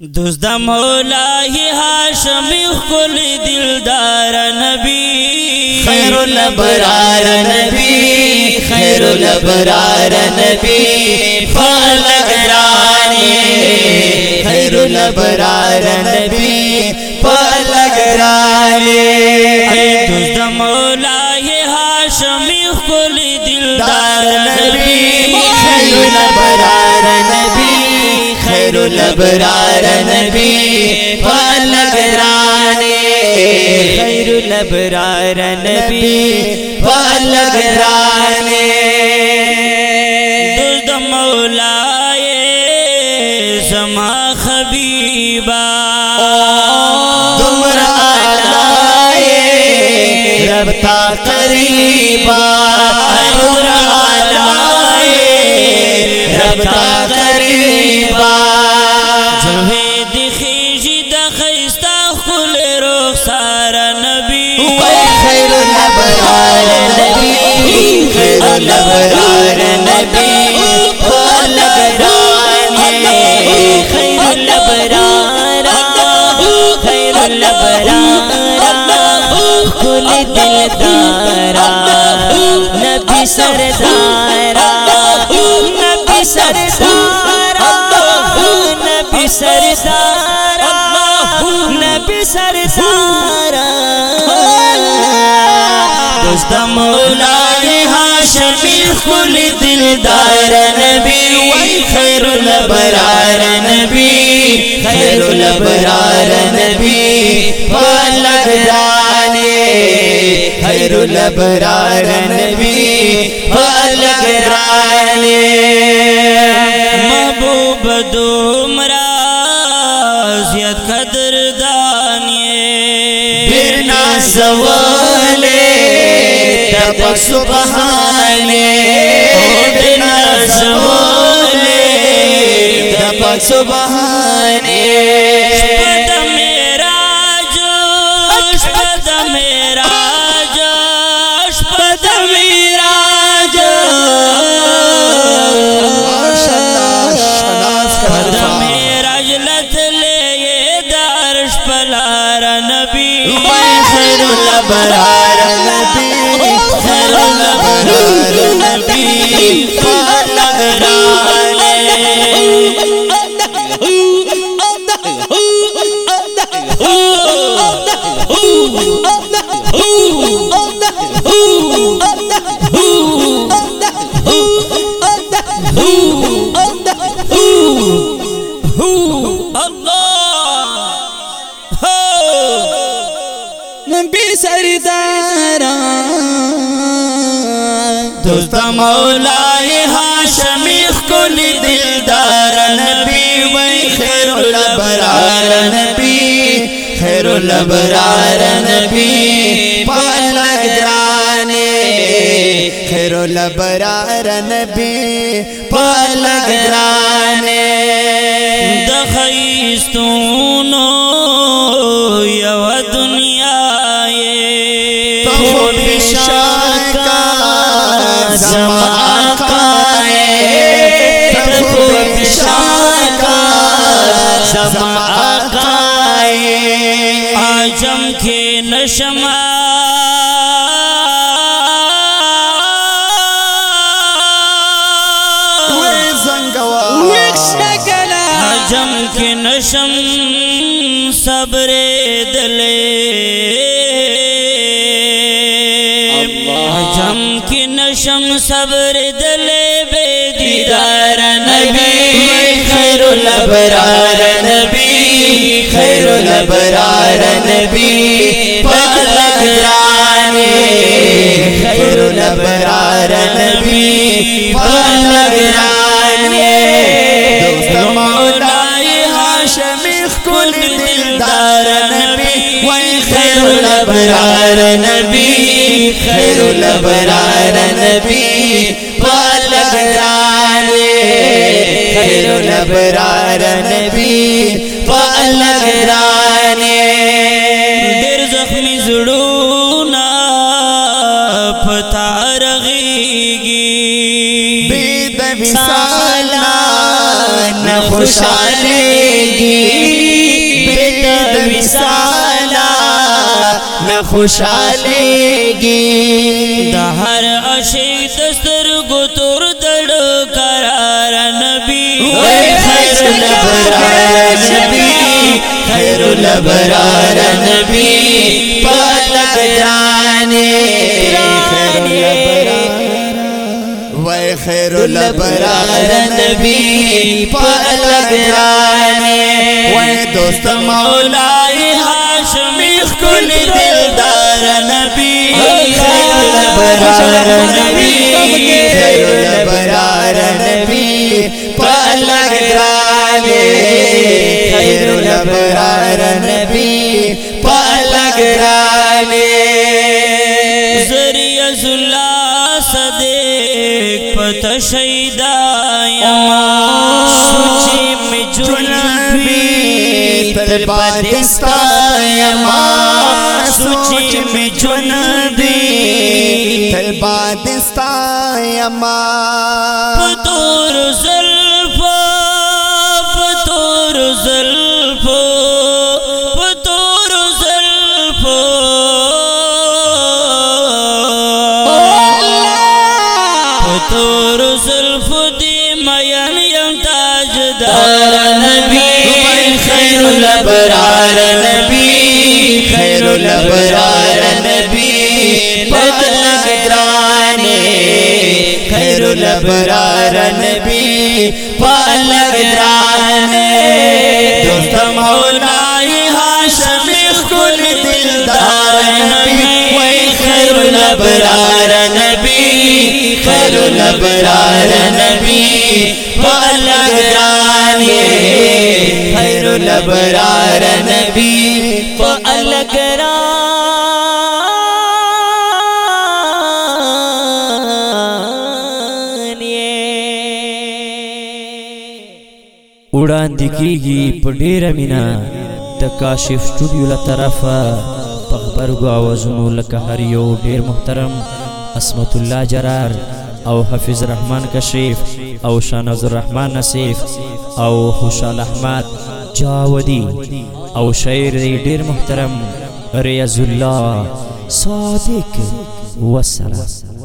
دوست د مولا ہی هاشمی خل دلدار نبی. خیر الابرار نبی خیر الابرار نبی. فلگرانی خیر الابرار نبی خیر الابرار نبی فلک رانے خیر الابرار نبی فلک رانے درد مولائے زما خبیبہ دمر آلائے رب تا قریبہ نور آلائے رب تا نبی سردارا نبی سردارا نبی سردارا دوست مولا هاشمی خل دلدار نبی وی خیر الابرار نبی خیر الابرار نبی. فلگرانی خیر الابرار نبی فلگرانی تپک سبحانے برنا سوالے تپک سبحانے شپد میرا جو شپد میرا جو شپد میرا جو شپد میرا جلت لے یہ دارش پلار دوست مولا ہاشم کل دلدار نبی وی خیر البرار نبی خیر البرار نبی پال گرانے خیر البرار نبی پال گرانے دخیستونو یو دنیا یہ تو بشاکہ زما آقائے تو بشاکا زما آقائے آجم کې نشما آجم کې نشم شم صبر دلې بے دیدار نبی. خیر الابرار نبی. خیر الابرار نبی. پلگرانی خیر الابرار نبی. پلگرانی خیر الابرار نبی خیر الابرار نبی پالگرار خیر الابرار نبی پالگرار دیر زخمی زڑونا پتا رغیگی بید مثالا نخوشالگی بید مثالا خوشالېږي د هر عاشق دستر ګتور دړ قرار نبی۔ خیر الابرار نبی خیر الابرار نبی پلک جانے خیر الابرار وای خیر الابرار نبی پلک جانے۔ وای دوست مولاي کل دلدار نبی برار نبی برار نبی پل گرالے خیر البرار نبی پل گرالے ذریعہ زلا صدیق پتہ شیدہ یما سوچی میں جنبی تر پاکستان یما سوچی می جنبی تر پاکستان یما پتور زلف پتور زلف پتور زلف پتور زلف دی مین یم تاجدار الأبرار نبی خیر الأبرار نبی پتلک گرانے خیر الأبرار نبی پلک گرانے دوست مولائی ہاشمی خل دلدار نبی وی خیر الأبرار نبی خیر الأبرار نبی پلک گرانے خیر الابرار نبی پلک وړاندې کیږي په ډیره مینا د کاشف سټوډیو له طرفه په خبرګو اوازونو لکه هر یو ډیر محترم اسمت الله جرار او حفیظ رحمان کشیف او شاناز الرحمن نصیف او خوشال احمد جاودی او شاعر دی ډیر محترم ریاض الله صادق والسلام